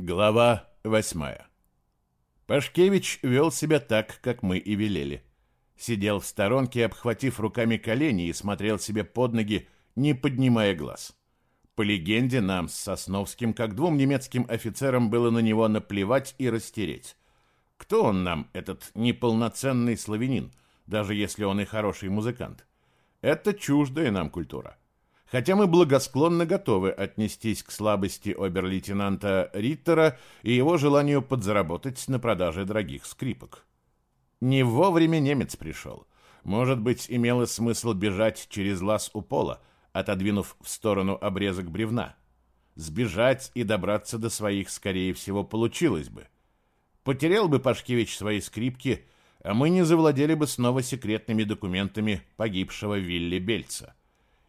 Глава восьмая. Пашкевич вел себя так, как мы и велели. Сидел в сторонке, обхватив руками колени и смотрел себе под ноги, не поднимая глаз. По легенде, нам с Сосновским, как двум немецким офицерам, было на него наплевать и растереть. Кто он нам, этот неполноценный славянин, даже если он и хороший музыкант? Это чуждая нам культура хотя мы благосклонно готовы отнестись к слабости обер-лейтенанта Риттера и его желанию подзаработать на продаже дорогих скрипок. Не вовремя немец пришел. Может быть, имело смысл бежать через лаз у пола, отодвинув в сторону обрезок бревна. Сбежать и добраться до своих, скорее всего, получилось бы. Потерял бы Пашкевич свои скрипки, а мы не завладели бы снова секретными документами погибшего Вилли Бельца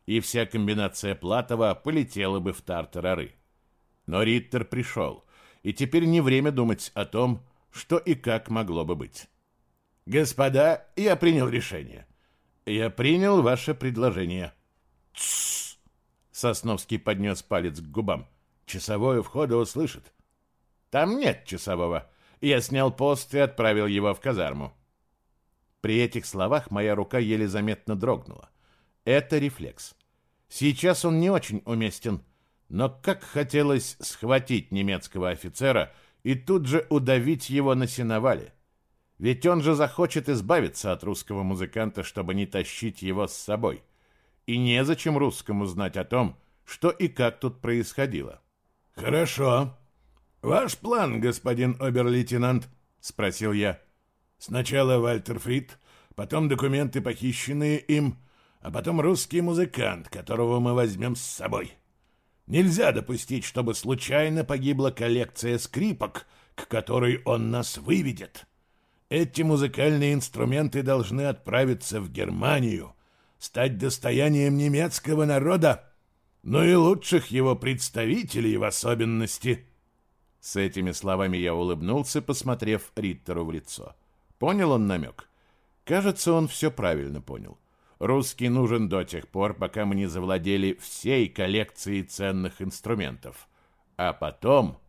и вся комбинация Платова полетела бы в тартарары. Но Риттер пришел, и теперь не время думать о том, что и как могло бы быть. «Господа, я принял решение. Я принял ваше предложение». «Тссс!» — Сосновский поднес палец к губам. «Часовой у входа услышит». «Там нет часового. Я снял пост и отправил его в казарму». При этих словах моя рука еле заметно дрогнула. Это рефлекс. Сейчас он не очень уместен, но как хотелось схватить немецкого офицера и тут же удавить его на сеновале. Ведь он же захочет избавиться от русского музыканта, чтобы не тащить его с собой. И незачем русскому знать о том, что и как тут происходило. «Хорошо. Ваш план, господин обер-лейтенант?» — спросил я. «Сначала Вальтер Фрид, потом документы, похищенные им, а потом русский музыкант, которого мы возьмем с собой. Нельзя допустить, чтобы случайно погибла коллекция скрипок, к которой он нас выведет. Эти музыкальные инструменты должны отправиться в Германию, стать достоянием немецкого народа, но и лучших его представителей в особенности. С этими словами я улыбнулся, посмотрев Риттеру в лицо. Понял он намек? Кажется, он все правильно понял. Русский нужен до тех пор, пока мы не завладели всей коллекцией ценных инструментов. А потом...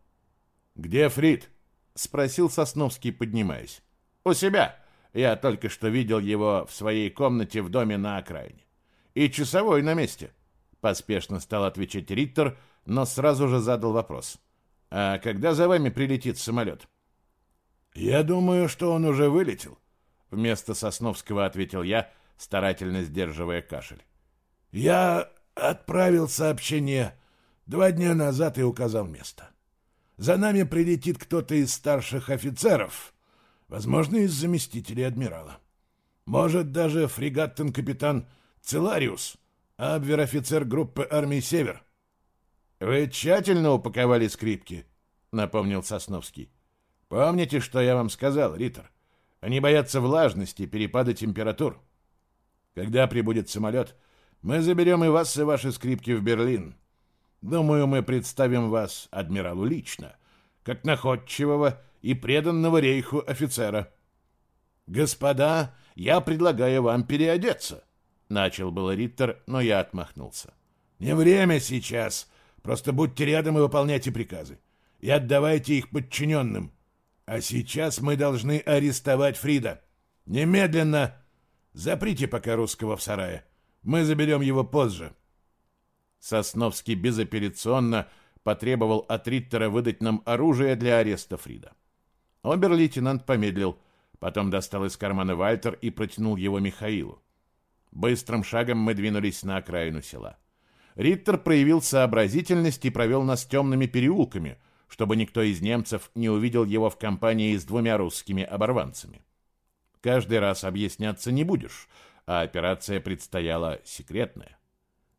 «Где Фрид?» — спросил Сосновский, поднимаясь. «У себя. Я только что видел его в своей комнате в доме на окраине. И часовой на месте». Поспешно стал отвечать Риттер, но сразу же задал вопрос. «А когда за вами прилетит самолет?» «Я думаю, что он уже вылетел», — вместо Сосновского ответил я, — старательно сдерживая кашель. «Я отправил сообщение два дня назад и указал место. За нами прилетит кто-то из старших офицеров, возможно, из заместителей адмирала. Может, даже фрегаттен-капитан Целариус, абвер-офицер группы армии «Север». «Вы тщательно упаковали скрипки?» — напомнил Сосновский. «Помните, что я вам сказал, Риттер? Они боятся влажности, перепада температур». Когда прибудет самолет, мы заберем и вас, и ваши скрипки в Берлин. Думаю, мы представим вас адмиралу лично, как находчивого и преданного рейху офицера. Господа, я предлагаю вам переодеться. Начал было Риттер, но я отмахнулся. Не время сейчас. Просто будьте рядом и выполняйте приказы. И отдавайте их подчиненным. А сейчас мы должны арестовать Фрида. Немедленно Заприте пока русского в сарае. Мы заберем его позже. Сосновский безапелляционно потребовал от Риттера выдать нам оружие для ареста Фрида. Обер-лейтенант помедлил, потом достал из кармана Вальтер и протянул его Михаилу. Быстрым шагом мы двинулись на окраину села. Риттер проявил сообразительность и провел нас темными переулками, чтобы никто из немцев не увидел его в компании с двумя русскими оборванцами. Каждый раз объясняться не будешь, а операция предстояла секретная.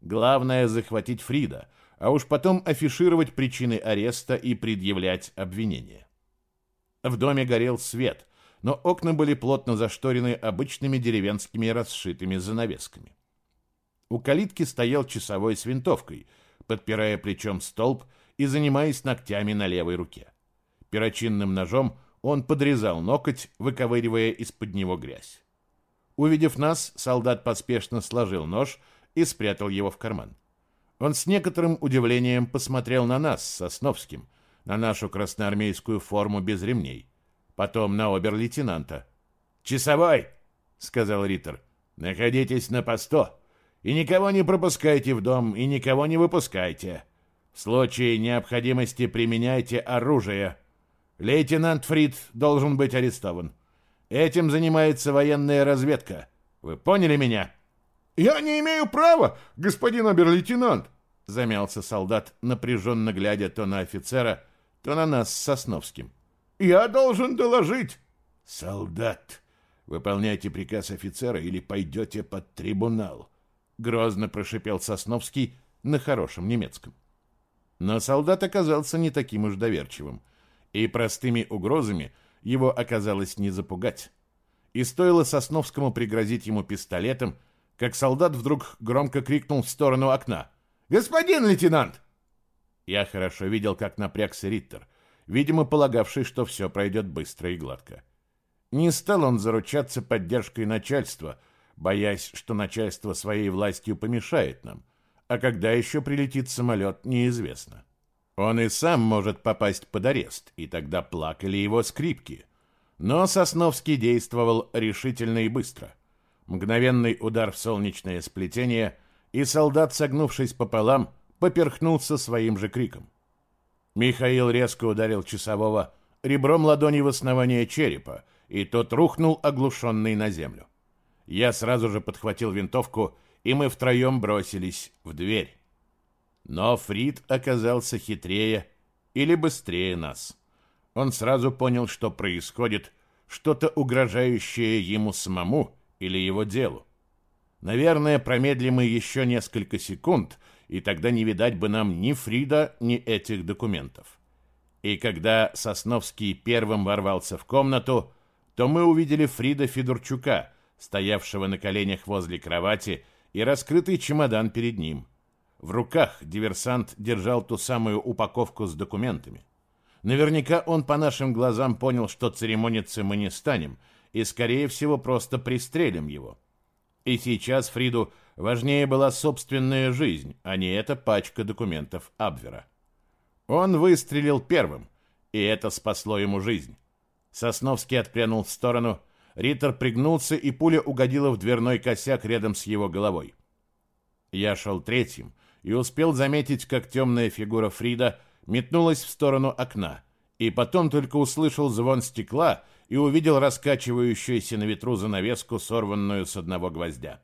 Главное — захватить Фрида, а уж потом афишировать причины ареста и предъявлять обвинения. В доме горел свет, но окна были плотно зашторены обычными деревенскими расшитыми занавесками. У калитки стоял часовой с винтовкой, подпирая плечом столб и занимаясь ногтями на левой руке. Перочинным ножом он подрезал ноготь, выковыривая из-под него грязь. Увидев нас, солдат поспешно сложил нож и спрятал его в карман. Он с некоторым удивлением посмотрел на нас Сосновским, на нашу красноармейскую форму без ремней, потом на обер-лейтенанта. «Часовой!» — сказал Риттер. «Находитесь на посту и никого не пропускайте в дом и никого не выпускайте. В случае необходимости применяйте оружие. Лейтенант Фрид должен быть арестован. Этим занимается военная разведка. Вы поняли меня?» «Я не имею права, господин обер-лейтенант!» Замялся солдат, напряженно глядя то на офицера, то на нас с Сосновским. «Я должен доложить!» «Солдат, выполняйте приказ офицера или пойдете под трибунал!» Грозно прошипел Сосновский на хорошем немецком. Но солдат оказался не таким уж доверчивым, и простыми угрозами его оказалось не запугать. И стоило Сосновскому пригрозить ему пистолетом, как солдат вдруг громко крикнул в сторону окна. «Господин лейтенант!» Я хорошо видел, как напрягся Риттер, видимо, полагавший, что все пройдет быстро и гладко. Не стал он заручаться поддержкой начальства, боясь, что начальство своей властью помешает нам, а когда еще прилетит самолет, неизвестно. Он и сам может попасть под арест, и тогда плакали его скрипки. Но Сосновский действовал решительно и быстро. Мгновенный удар в солнечное сплетение, и солдат, согнувшись пополам, поперхнулся своим же криком. Михаил резко ударил часового ребром ладони в основание черепа, и тот рухнул, оглушенный на землю. Я сразу же подхватил винтовку, и мы втроем бросились в дверь. Но Фрид оказался хитрее или быстрее нас. Он сразу понял, что происходит что-то угрожающее ему самому, или его делу. Наверное, промедлим мы еще несколько секунд, и тогда не видать бы нам ни Фрида, ни этих документов. И когда Сосновский первым ворвался в комнату, то мы увидели Фрида Федорчука, стоявшего на коленях возле кровати, и раскрытый чемодан перед ним. В руках диверсант держал ту самую упаковку с документами. Наверняка он по нашим глазам понял, что церемониться мы не станем — и, скорее всего, просто пристрелим его. И сейчас Фриду важнее была собственная жизнь, а не эта пачка документов Абвера. Он выстрелил первым, и это спасло ему жизнь. Сосновский отпрянул в сторону, Риттер пригнулся, и пуля угодила в дверной косяк рядом с его головой. Я шел третьим и успел заметить, как темная фигура Фрида метнулась в сторону окна, и потом только услышал звон стекла и увидел раскачивающуюся на ветру занавеску, сорванную с одного гвоздя.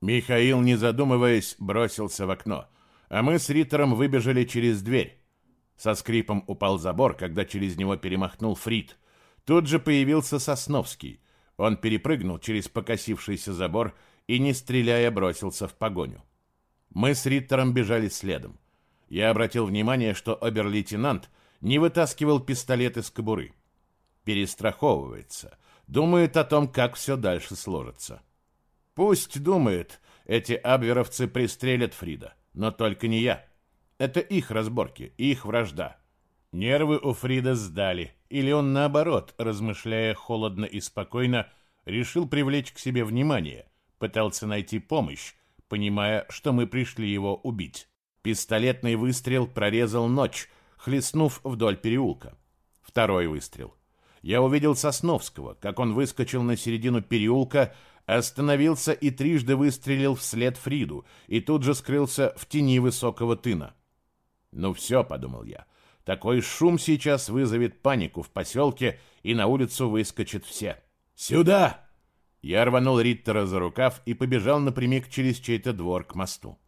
Михаил, не задумываясь, бросился в окно, а мы с Риттером выбежали через дверь. Со скрипом упал забор, когда через него перемахнул Фрид. Тут же появился Сосновский. Он перепрыгнул через покосившийся забор и, не стреляя, бросился в погоню. Мы с Риттером бежали следом. Я обратил внимание, что обер-лейтенант не вытаскивал пистолет из кобуры перестраховывается, думает о том, как все дальше сложится. Пусть думает, эти абверовцы пристрелят Фрида, но только не я. Это их разборки, их вражда. Нервы у Фрида сдали, или он наоборот, размышляя холодно и спокойно, решил привлечь к себе внимание, пытался найти помощь, понимая, что мы пришли его убить. Пистолетный выстрел прорезал ночь, хлестнув вдоль переулка. Второй выстрел я увидел Сосновского, как он выскочил на середину переулка, остановился и трижды выстрелил вслед Фриду, и тут же скрылся в тени высокого тына. «Ну все», — подумал я, — «такой шум сейчас вызовет панику в поселке, и на улицу выскочат все». «Сюда!» Я рванул Риттера за рукав и побежал напрямик через чей-то двор к мосту.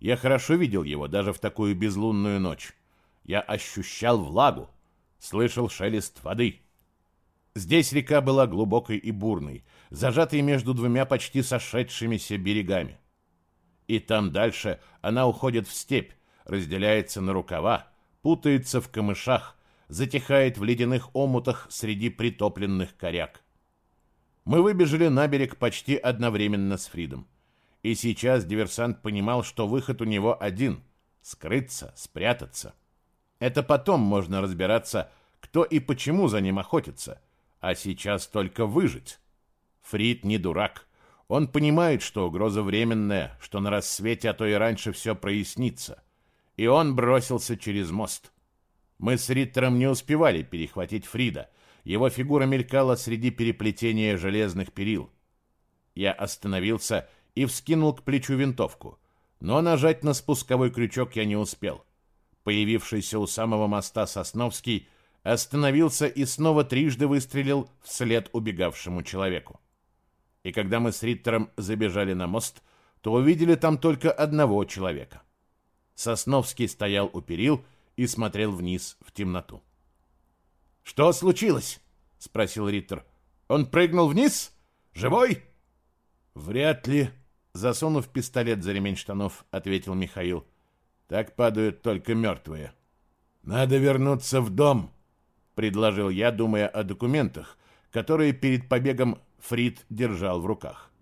Я хорошо видел его даже в такую безлунную ночь. Я ощущал влагу, слышал шелест воды — Здесь река была глубокой и бурной, зажатой между двумя почти сошедшимися берегами. И там дальше она уходит в степь, разделяется на рукава, путается в камышах, затихает в ледяных омутах среди притопленных коряк. Мы выбежали на берег почти одновременно с Фридом. И сейчас диверсант понимал, что выход у него один — скрыться, спрятаться. Это потом можно разбираться, кто и почему за ним охотится — а сейчас только выжить. Фрид не дурак. Он понимает, что угроза временная, что на рассвете, а то и раньше все прояснится. И он бросился через мост. Мы с Риттером не успевали перехватить Фрида. Его фигура мелькала среди переплетения железных перил. Я остановился и вскинул к плечу винтовку, но нажать на спусковой крючок я не успел. Появившийся у самого моста Сосновский остановился и снова трижды выстрелил вслед убегавшему человеку. И когда мы с Риттером забежали на мост, то увидели там только одного человека. Сосновский стоял у перил и смотрел вниз в темноту. «Что случилось?» — спросил Риттер. «Он прыгнул вниз? Живой?» «Вряд ли», — засунув пистолет за ремень штанов, ответил Михаил. «Так падают только мертвые». «Надо вернуться в дом», — предложил я, думая о документах, которые перед побегом Фрид держал в руках.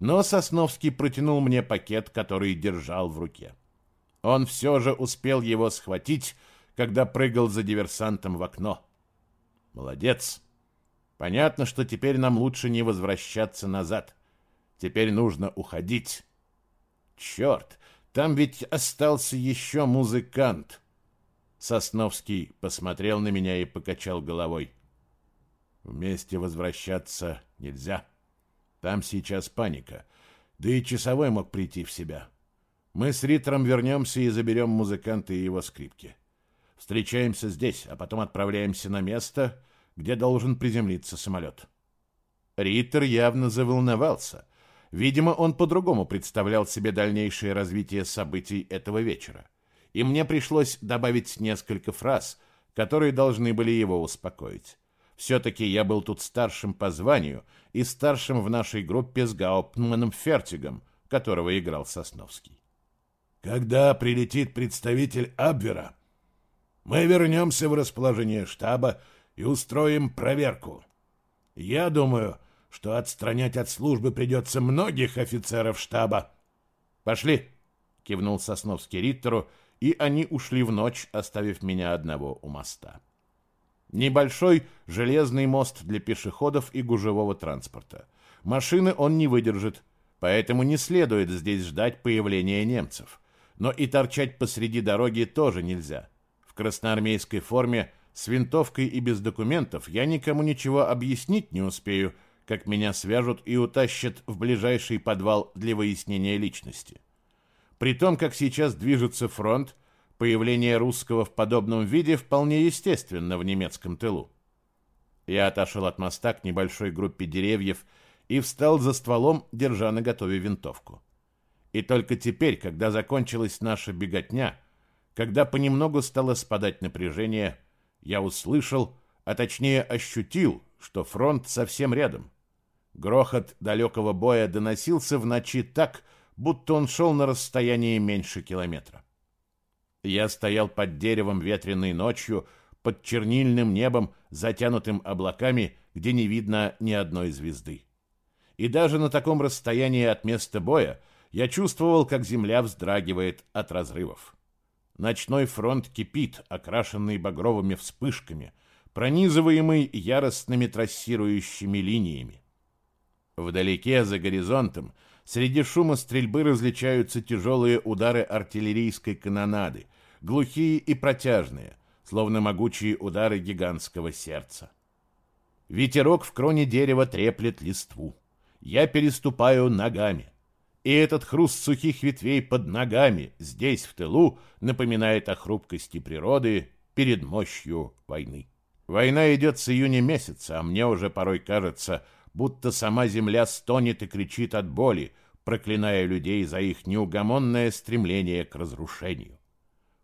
Но Сосновский протянул мне пакет, который держал в руке. Он все же успел его схватить, когда прыгал за диверсантом в окно. Молодец. Понятно, что теперь нам лучше не возвращаться назад. Теперь нужно уходить. Черт, там ведь остался еще музыкант. Сосновский посмотрел на меня и покачал головой. Вместе возвращаться нельзя. Там сейчас паника. Да и часовой мог прийти в себя. Мы с Риттером вернемся и заберем музыканта и его скрипки. Встречаемся здесь, а потом отправляемся на место, где должен приземлиться самолет. Риттер явно заволновался. Видимо, он по-другому представлял себе дальнейшее развитие событий этого вечера. И мне пришлось добавить несколько фраз, которые должны были его успокоить. Все-таки я был тут старшим по званию и старшим в нашей группе с Гауптманом Фертигом, которого играл Сосновский. Когда прилетит представитель Абвера, мы вернемся в расположение штаба и устроим проверку. Я думаю, что отстранять от службы придется многих офицеров штаба. Пошли, кивнул Сосновский Риттеру, и они ушли в ночь, оставив меня одного у моста. Небольшой железный мост для пешеходов и гужевого транспорта. Машины он не выдержит, поэтому не следует здесь ждать появления немцев но и торчать посреди дороги тоже нельзя. Красноармейской форме, с винтовкой и без документов я никому ничего объяснить не успею, как меня свяжут и утащат в ближайший подвал для выяснения личности. При том, как сейчас движется фронт, появление русского в подобном виде вполне естественно в немецком тылу. Я отошел от моста к небольшой группе деревьев и встал за стволом, держа на готове винтовку. И только теперь, когда закончилась наша беготня, когда понемногу стало спадать напряжение, я услышал, а точнее ощутил, что фронт совсем рядом. Грохот далекого боя доносился в ночи так, будто он шел на расстоянии меньше километра. Я стоял под деревом ветреной ночью, под чернильным небом, затянутым облаками, где не видно ни одной звезды. И даже на таком расстоянии от места боя я чувствовал, как земля вздрагивает от разрывов. Ночной фронт кипит, окрашенный багровыми вспышками, пронизываемый яростными трассирующими линиями. Вдалеке, за горизонтом, среди шума стрельбы различаются тяжелые удары артиллерийской канонады, глухие и протяжные, словно могучие удары гигантского сердца. Ветерок в кроне дерева треплет листву. Я переступаю ногами. И этот хруст сухих ветвей под ногами здесь, в тылу, напоминает о хрупкости природы перед мощью войны. Война идет с июня месяца, а мне уже порой кажется, будто сама земля стонет и кричит от боли, проклиная людей за их неугомонное стремление к разрушению.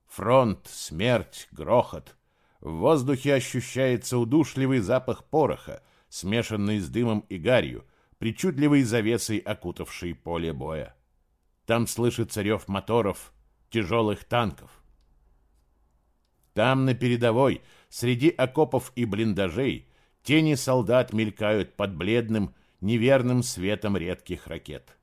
Фронт, смерть, грохот. В воздухе ощущается удушливый запах пороха, смешанный с дымом и гарью, причудливой завесой окутавшей поле боя. Там слышится рев моторов, тяжелых танков. Там, на передовой, среди окопов и блиндажей, тени солдат мелькают под бледным, неверным светом редких ракет.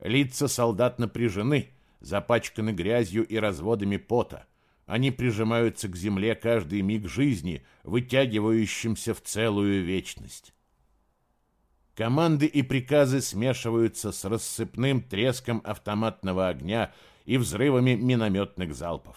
Лица солдат напряжены, запачканы грязью и разводами пота. Они прижимаются к земле каждый миг жизни, вытягивающимся в целую вечность. Команды и приказы смешиваются с рассыпным треском автоматного огня и взрывами минометных залпов.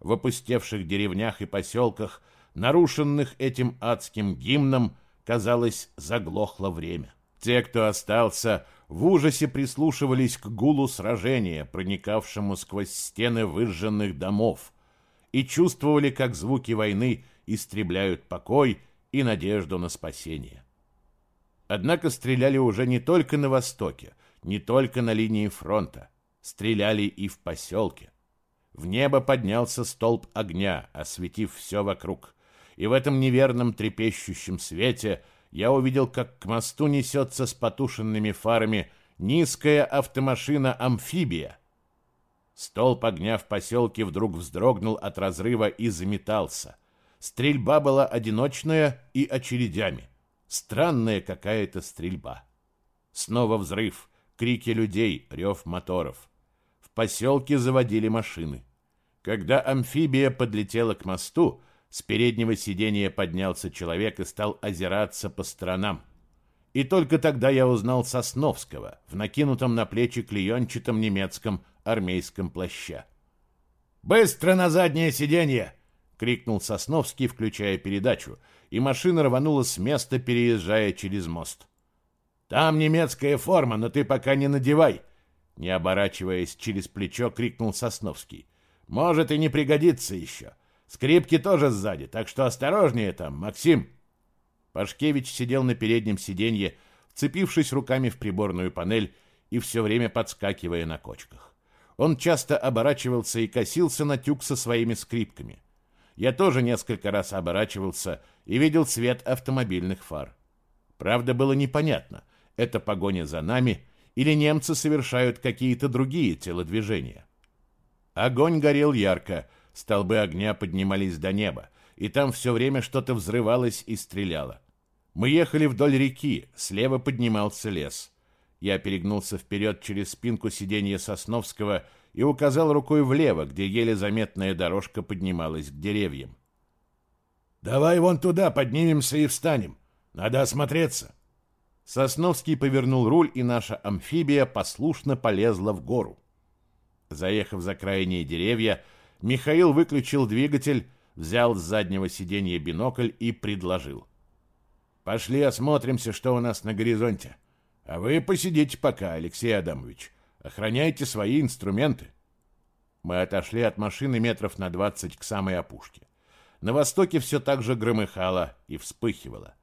в опустевших деревнях и поселках, нарушенных этим адским гимном, казалось, заглохло время. Те, кто остался, в ужасе прислушивались к гулу сражения, проникавшему сквозь стены выжженных домов, и чувствовали, как звуки войны истребляют покой и надежду на спасение. Однако стреляли уже не только на востоке, не только на линии фронта, стреляли и в поселке. В небо поднялся столб огня, осветив все вокруг, и в этом неверном трепещущем свете я увидел, как к мосту несется с потушенными фарами низкая автомашина-амфибия. Столб огня в поселке вдруг вздрогнул от разрыва и заметался. Стрельба была одиночная и очередями. Странная какая-то стрельба. Снова взрыв, крики людей, рев моторов. В поселке заводили машины. Когда амфибия подлетела к мосту, с переднего сиденья поднялся человек и стал озираться по сторонам. И только тогда я узнал Сосновского в накинутом на плечи клеенчатом немецком армейском плаще. «Быстро на заднее сиденье!» — крикнул Сосновский, включая передачу, и машина рванула с места, переезжая через мост. «Там немецкая форма, но ты пока не надевай!» Не оборачиваясь через плечо, крикнул Сосновский. «Может и не пригодится еще. Скрипки тоже сзади, так что осторожнее там, Максим!» Пашкевич сидел на переднем сиденье, вцепившись руками в приборную панель и все время подскакивая на кочках. Он часто оборачивался и косился на тюк со своими скрипками. Я тоже несколько раз оборачивался и видел свет автомобильных фар. Правда, было непонятно, это погоня за нами или немцы совершают какие-то другие телодвижения. Огонь горел ярко, столбы огня поднимались до неба, и там все время что-то взрывалось и стреляло. Мы ехали вдоль реки, слева поднимался лес. Я перегнулся вперед через спинку сиденья Сосновского и указал рукой влево, где еле заметная дорожка поднималась к деревьям. «Давай вон туда поднимемся и встанем. Надо осмотреться». Сосновский повернул руль, и наша амфибия послушно полезла в гору. Заехав за крайние деревья, Михаил выключил двигатель, взял с заднего сиденья бинокль и предложил. «Пошли осмотримся, что у нас на горизонте. А вы посидите пока, Алексей Адамович. Охраняйте свои инструменты». Мы отошли от машины метров на двадцать к самой опушке. На востоке все так же громыхало и вспыхивало.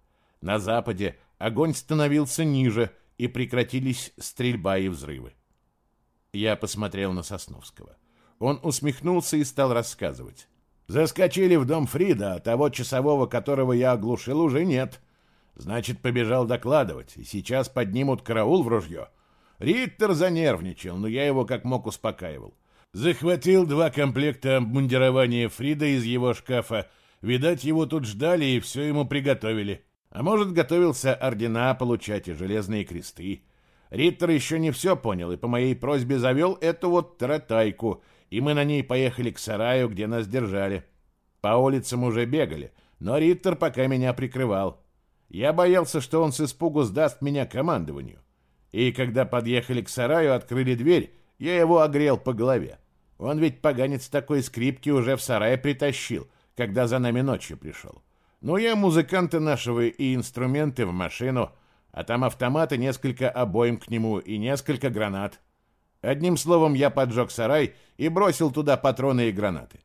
На западе огонь становился ниже, и прекратились стрельба и взрывы. Я посмотрел на Сосновского. Он усмехнулся и стал рассказывать. «Заскочили в дом Фрида, а того часового, которого я оглушил, уже нет. Значит, побежал докладывать, и сейчас поднимут караул в ружье. Риттер занервничал, но я его как мог успокаивал. Захватил два комплекта обмундирования Фрида из его шкафа. Видать, его тут ждали и все ему приготовили. А может, готовился ордена получать и железные кресты. Риттер еще не все понял и по моей просьбе завел эту вот таратайку, и мы на ней поехали к сараю, где нас держали. По улицам уже бегали, но Риттер пока меня прикрывал. Я боялся, что он с испугу сдаст меня командованию. И когда подъехали к сараю, открыли дверь, я его огрел по голове. Он ведь поганец такой скрипки уже в сарае притащил, когда за нами ночью пришел. Ну, я музыканты нашего и инструменты в машину, а там автоматы, несколько обоим к нему и несколько гранат. Одним словом, я поджег сарай и бросил туда патроны и гранаты.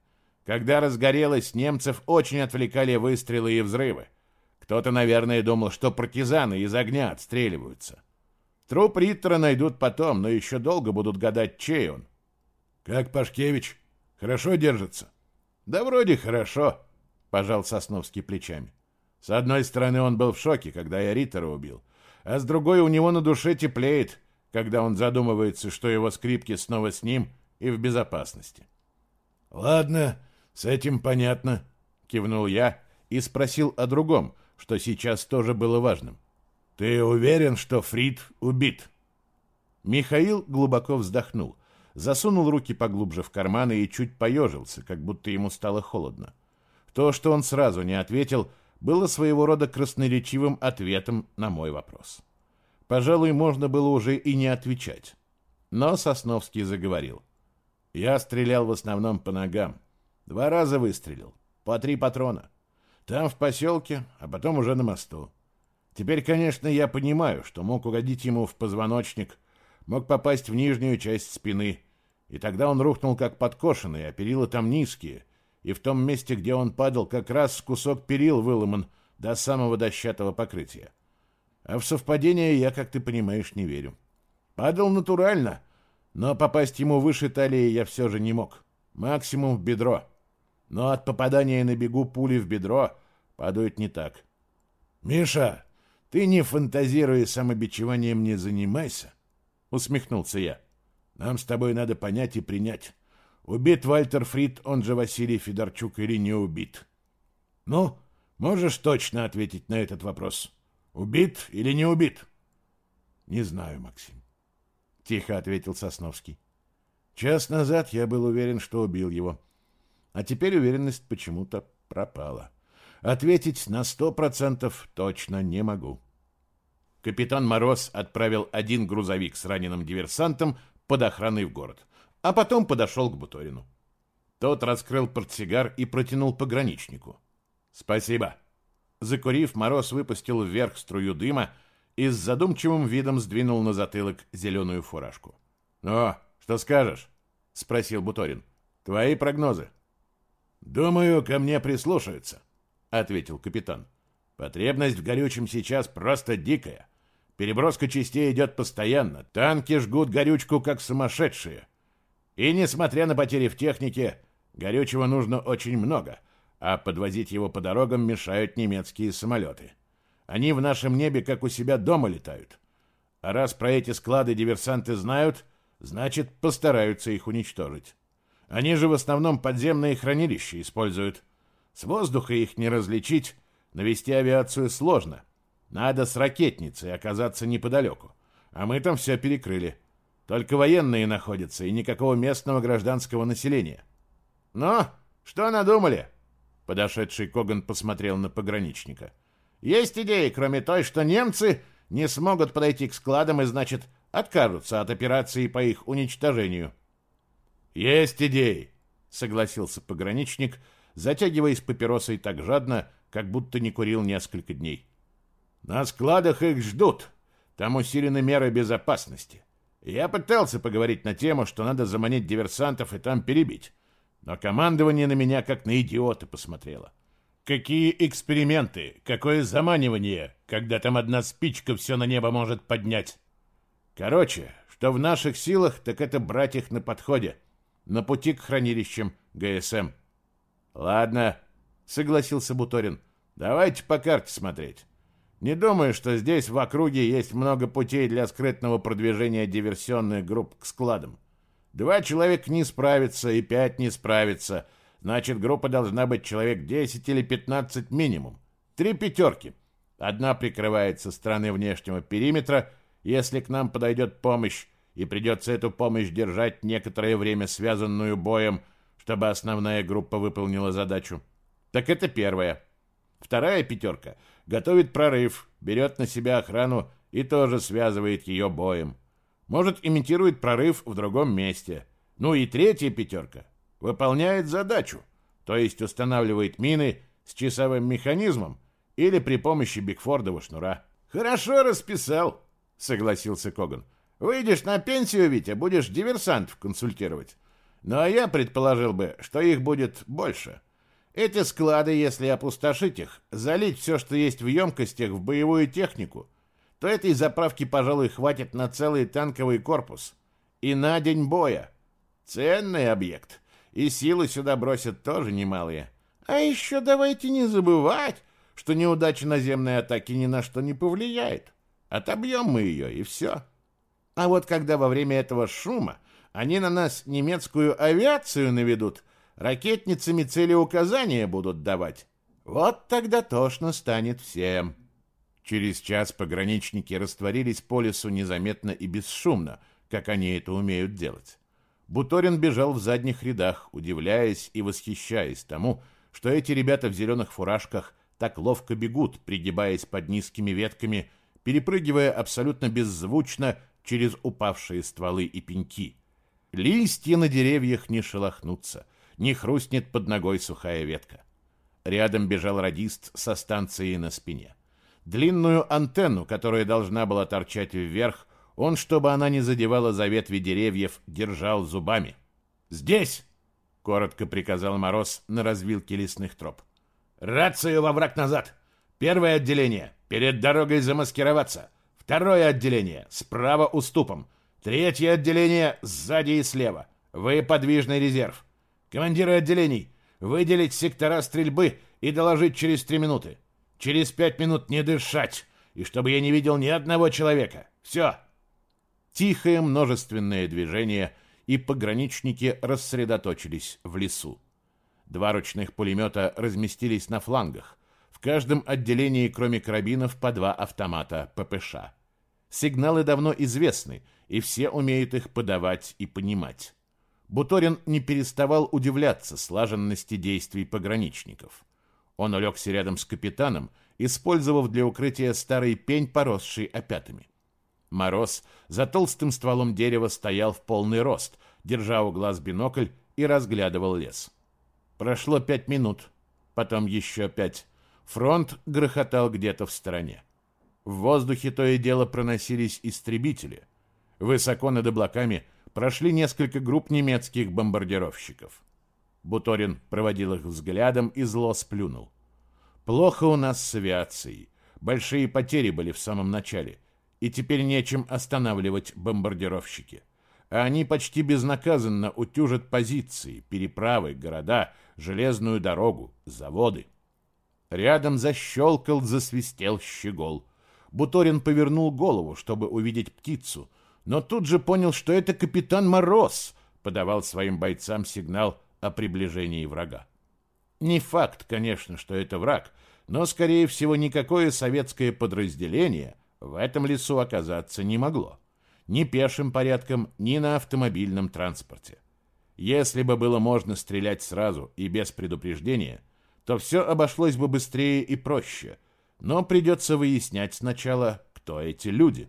Когда разгорелось, немцев очень отвлекали выстрелы и взрывы. Кто-то, наверное, думал, что партизаны из огня отстреливаются. Труп Риттера найдут потом, но еще долго будут гадать, чей он. «Как Пашкевич? Хорошо держится?» «Да вроде хорошо», пожал Сосновский плечами. С одной стороны, он был в шоке, когда я Риттера убил, а с другой у него на душе теплеет, когда он задумывается, что его скрипки снова с ним и в безопасности. «Ладно, с этим понятно», — кивнул я и спросил о другом, что сейчас тоже было важным. «Ты уверен, что Фрид убит?» Михаил глубоко вздохнул, засунул руки поглубже в карманы и чуть поежился, как будто ему стало холодно. То, что он сразу не ответил, было своего рода красноречивым ответом на мой вопрос. Пожалуй, можно было уже и не отвечать. Но Сосновский заговорил. Я стрелял в основном по ногам. Два раза выстрелил. По три патрона. Там, в поселке, а потом уже на мосту. Теперь, конечно, я понимаю, что мог угодить ему в позвоночник, мог попасть в нижнюю часть спины, и тогда он рухнул как подкошенный, а перила там низкие, и в том месте, где он падал, как раз кусок перил выломан до самого дощатого покрытия. А в совпадение я, как ты понимаешь, не верю. Падал натурально, но попасть ему выше талии я все же не мог. Максимум в бедро. Но от попадания на бегу пули в бедро падают не так. «Миша, ты не фантазируя самобичеванием не занимайся», — усмехнулся я. «Нам с тобой надо понять и принять, убит Вальтер Фрид, он же Василий Федорчук, или не убит. Ну, можешь точно ответить на этот вопрос. Убит или не убит?» «Не знаю, Максим», — тихо ответил Сосновский. «Час назад я был уверен, что убил его, а теперь уверенность почему-то пропала». Ответить на сто процентов точно не могу. Капитан Мороз отправил один грузовик с раненым диверсантом под охраной в город, а потом подошел к Буторину. Тот раскрыл портсигар и протянул пограничнику. «Спасибо». Закурив, Мороз выпустил вверх струю дыма и с задумчивым видом сдвинул на затылок зеленую фуражку. «Ну, что скажешь?» — спросил Буторин. «Твои прогнозы?» «Думаю, ко мне прислушаются», ответил капитан. Потребность в горючем сейчас просто дикая. Переброска частей идет постоянно. Танки жгут горючку как сумасшедшие. И несмотря на потери в технике, горючего нужно очень много, а подвозить его по дорогам мешают немецкие самолеты. Они в нашем небе как у себя дома летают. А раз про эти склады диверсанты знают, значит, постараются их уничтожить. Они же в основном подземные хранилища используют. С воздуха их не различить, навести авиацию сложно. Надо с ракетницей оказаться неподалеку. А мы там все перекрыли. Только военные находятся и никакого местного гражданского населения. «Ну, что надумали?» Подошедший Коган посмотрел на пограничника. «Есть идеи, кроме той, что немцы не смогут подойти к складам и, значит, откажутся от операции по их уничтожению». «Есть идеи», — согласился пограничник, — затягиваясь папиросой так жадно, как будто не курил несколько дней. «На складах их ждут. Там усилены меры безопасности. Я пытался поговорить на тему, что надо заманить диверсантов и там перебить. Но командование на меня как на идиота посмотрело. Какие эксперименты, какое заманивание, когда там одна спичка все на небо может поднять. Короче, что в наших силах, так это брать их на подходе, на пути к хранилищам ГСМ. Ладно, согласился Буторин. Давайте по карте смотреть. Не думаю, что здесь в округе есть много путей для скрытного продвижения диверсионных групп к складам. Два человека не справятся и пять не справятся. Значит, группа должна быть человек 10 или 15 минимум. Три пятерки. Одна прикрывает со стороны внешнего периметра, если к нам подойдет помощь, и придется эту помощь держать некоторое время связанную боем чтобы основная группа выполнила задачу. Так это первая. Вторая пятерка готовит прорыв, берет на себя охрану и тоже связывает ее боем. Может, имитирует прорыв в другом месте. Ну и третья пятерка выполняет задачу, то есть устанавливает мины с часовым механизмом или при помощи Бигфордова шнура. «Хорошо расписал», — согласился Коган. «Выйдешь на пенсию, Витя, будешь диверсантов консультировать. Ну а я предположил бы, что их будет больше. Эти склады, если опустошить их, залить все, что есть в емкостях, в боевую технику, то этой заправки, пожалуй, хватит на целый танковый корпус. И на день боя. Ценный объект. И силы сюда бросят тоже немалые. А еще давайте не забывать, что неудача наземной атаки ни на что не повлияет. Отобьем мы ее, и все. А вот когда во время этого шума они на нас немецкую авиацию наведут, ракетницами целеуказания будут давать. Вот тогда тошно станет всем. Через час пограничники растворились по лесу незаметно и бесшумно, как они это умеют делать. Буторин бежал в задних рядах, удивляясь и восхищаясь тому, что эти ребята в зеленых фуражках так ловко бегут, пригибаясь под низкими ветками, перепрыгивая абсолютно беззвучно через упавшие стволы и пеньки. Листья на деревьях не шелохнутся. не хрустнет под ногой сухая ветка. Рядом бежал радист со станцией на спине. Длинную антенну, которая должна была торчать вверх, он, чтобы она не задевала за ветви деревьев, держал зубами. «Здесь!» — коротко приказал Мороз на развилке лесных троп. «Рацию во враг назад! Первое отделение — перед дорогой замаскироваться! Второе отделение — справа уступом! Третье отделение — сзади и слева! Вы подвижный резерв! Командиры отделений, выделить сектора стрельбы и доложить через три минуты! Через пять минут не дышать, и чтобы я не видел ни одного человека! Все!» Тихое множественное движение, и пограничники рассредоточились в лесу. Два ручных пулемета разместились на флангах. В каждом отделении, кроме карабинов, по два автомата ППШ. Сигналы давно известны, и все умеют их подавать и понимать. Буторин не переставал удивляться слаженности действий пограничников. Он улегся рядом с капитаном, использовав для укрытия старый пень, поросший опятами. Мороз за толстым стволом дерева стоял в полный рост, держа у глаз бинокль и разглядывал лес. Прошло пять минут, потом еще пять. Фронт грохотал где-то в стороне. В воздухе то и дело проносились истребители. Высоко над облаками прошли несколько групп немецких бомбардировщиков. Буторин проводил их взглядом и зло сплюнул. «Плохо у нас с авиацией. Большие потери были в самом начале и теперь нечем останавливать бомбардировщики. А они почти безнаказанно утюжат позиции, переправы, города, железную дорогу, заводы. Рядом защелкал, засвистел щегол. Буторин повернул голову, чтобы увидеть птицу, но тут же понял, что это капитан Мороз подавал своим бойцам сигнал о приближении врага. Не факт, конечно, что это враг, но, скорее всего, никакое советское подразделение в этом лесу оказаться не могло. Ни пешим порядком, ни на автомобильном транспорте. Если бы было можно стрелять сразу и без предупреждения, то все обошлось бы быстрее и проще, но придется выяснять сначала, кто эти люди.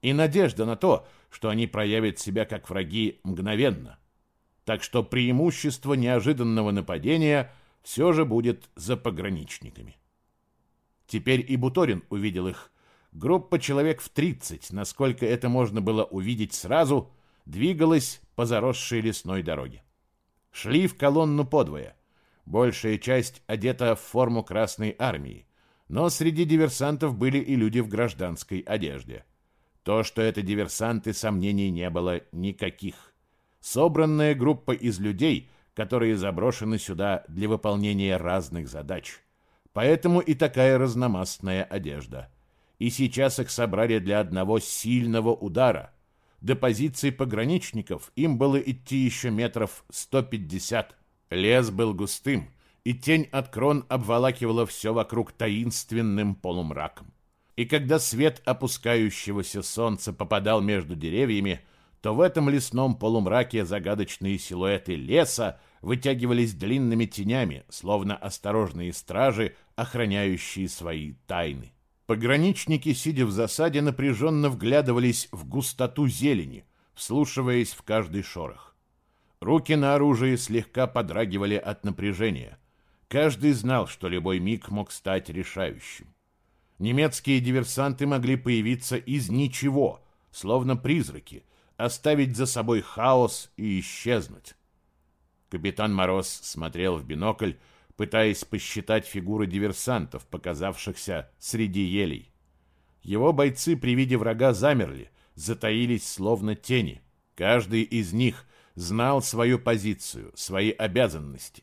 И надежда на то, что они проявят себя как враги мгновенно. Так что преимущество неожиданного нападения все же будет за пограничниками. Теперь и Буторин увидел их, Группа человек в 30, насколько это можно было увидеть сразу, двигалась по заросшей лесной дороге. Шли в колонну подвое. Большая часть одета в форму Красной Армии, но среди диверсантов были и люди в гражданской одежде. То, что это диверсанты, сомнений не было никаких. Собранная группа из людей, которые заброшены сюда для выполнения разных задач. Поэтому и такая разномастная одежда – и сейчас их собрали для одного сильного удара. До позиций пограничников им было идти еще метров 150. Лес был густым, и тень от крон обволакивала все вокруг таинственным полумраком. И когда свет опускающегося солнца попадал между деревьями, то в этом лесном полумраке загадочные силуэты леса вытягивались длинными тенями, словно осторожные стражи, охраняющие свои тайны. Пограничники, сидя в засаде, напряженно вглядывались в густоту зелени, вслушиваясь в каждый шорох. Руки на оружии слегка подрагивали от напряжения. Каждый знал, что любой миг мог стать решающим. Немецкие диверсанты могли появиться из ничего, словно призраки, оставить за собой хаос и исчезнуть. Капитан Мороз смотрел в бинокль, пытаясь посчитать фигуры диверсантов, показавшихся среди елей. Его бойцы при виде врага замерли, затаились словно тени. Каждый из них знал свою позицию, свои обязанности.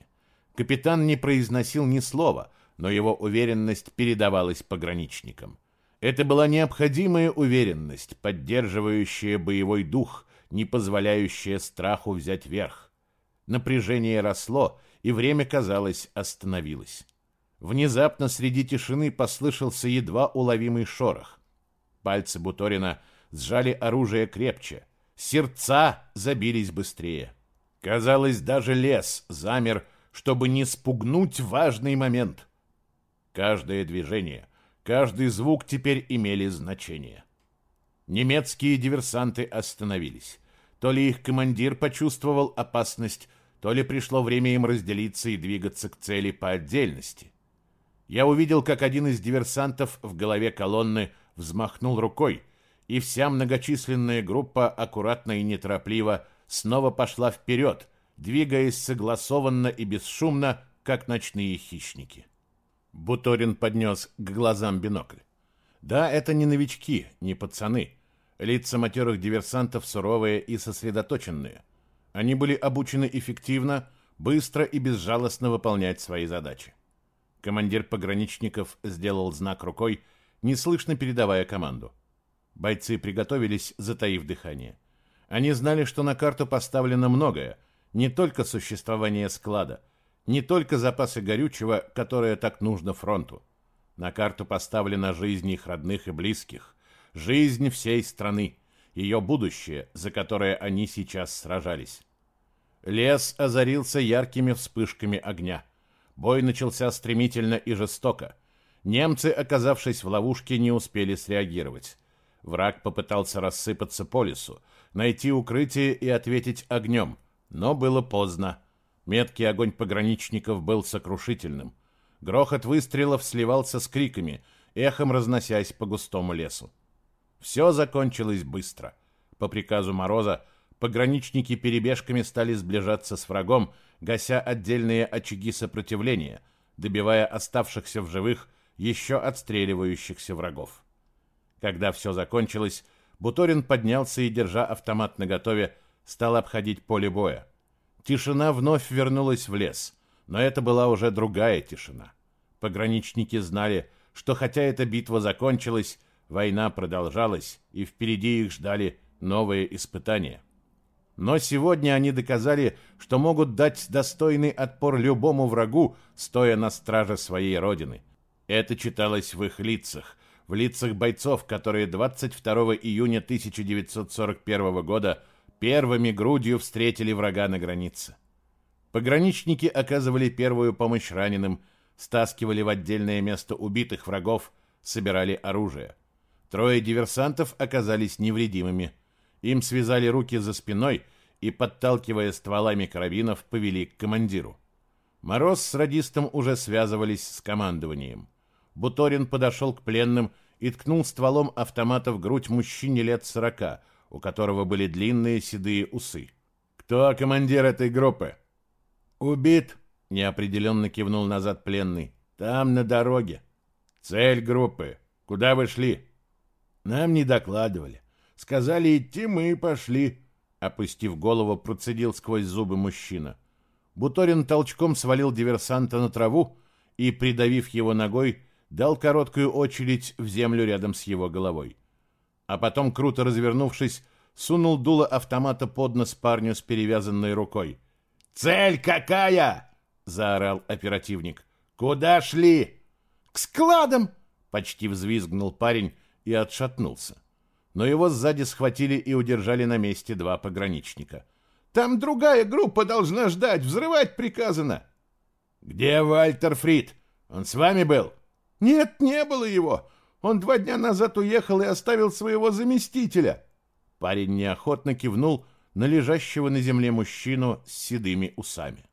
Капитан не произносил ни слова, но его уверенность передавалась пограничникам. Это была необходимая уверенность, поддерживающая боевой дух, не позволяющая страху взять верх. Напряжение росло, и время, казалось, остановилось. Внезапно среди тишины послышался едва уловимый шорох. Пальцы Буторина сжали оружие крепче, сердца забились быстрее. Казалось, даже лес замер, чтобы не спугнуть важный момент. Каждое движение, каждый звук теперь имели значение. Немецкие диверсанты остановились. То ли их командир почувствовал опасность, то ли пришло время им разделиться и двигаться к цели по отдельности. Я увидел, как один из диверсантов в голове колонны взмахнул рукой, и вся многочисленная группа аккуратно и неторопливо снова пошла вперед, двигаясь согласованно и бесшумно, как ночные хищники. Буторин поднес к глазам бинокль. Да, это не новички, не пацаны. Лица матерых диверсантов суровые и сосредоточенные. Они были обучены эффективно, быстро и безжалостно выполнять свои задачи. Командир пограничников сделал знак рукой, неслышно передавая команду. Бойцы приготовились, затаив дыхание. Они знали, что на карту поставлено многое, не только существование склада, не только запасы горючего, которые так нужно фронту. На карту поставлена жизнь их родных и близких, жизнь всей страны, ее будущее, за которое они сейчас сражались. Лес озарился яркими вспышками огня. Бой начался стремительно и жестоко. Немцы, оказавшись в ловушке, не успели среагировать. Враг попытался рассыпаться по лесу, найти укрытие и ответить огнем, но было поздно. Меткий огонь пограничников был сокрушительным. Грохот выстрелов сливался с криками, эхом разносясь по густому лесу. Все закончилось быстро. По приказу Мороза пограничники перебежками стали сближаться с врагом, гася отдельные очаги сопротивления, добивая оставшихся в живых еще отстреливающихся врагов. Когда все закончилось, Буторин поднялся и, держа автомат наготове, стал обходить поле боя. Тишина вновь вернулась в лес, но это была уже другая тишина. Пограничники знали, что хотя эта битва закончилась, война продолжалась, и впереди их ждали новые испытания. Но сегодня они доказали, что могут дать достойный отпор любому врагу, стоя на страже своей родины. Это читалось в их лицах, в лицах бойцов, которые 22 июня 1941 года первыми грудью встретили врага на границе. Пограничники оказывали первую помощь раненым, стаскивали в отдельное место убитых врагов, собирали оружие. Трое диверсантов оказались невредимыми. Им связали руки за спиной и, подталкивая стволами карабинов, повели к командиру. Мороз с радистом уже связывались с командованием. Буторин подошел к пленным и ткнул стволом автомата в грудь мужчине лет сорока, у которого были длинные седые усы. «Кто командир этой группы?» «Убит», — неопределенно кивнул назад пленный. «Там, на дороге». «Цель группы. Куда вы шли?» «Нам не докладывали. Сказали идти, мы и пошли», — опустив голову, процедил сквозь зубы мужчина. Буторин толчком свалил диверсанта на траву и, придавив его ногой, дал короткую очередь в землю рядом с его головой. А потом, круто развернувшись, сунул дуло автомата под нос парню с перевязанной рукой. «Цель какая?» — заорал оперативник. «Куда шли?» «К складам!» — почти взвизгнул парень и отшатнулся. Но его сзади схватили и удержали на месте два пограничника. «Там другая группа должна ждать, взрывать приказано!» «Где Вальтер Фрид? Он с вами был?» «Нет, не было его. Он два дня назад уехал и оставил своего заместителя». Парень неохотно кивнул на лежащего на земле мужчину с седыми усами.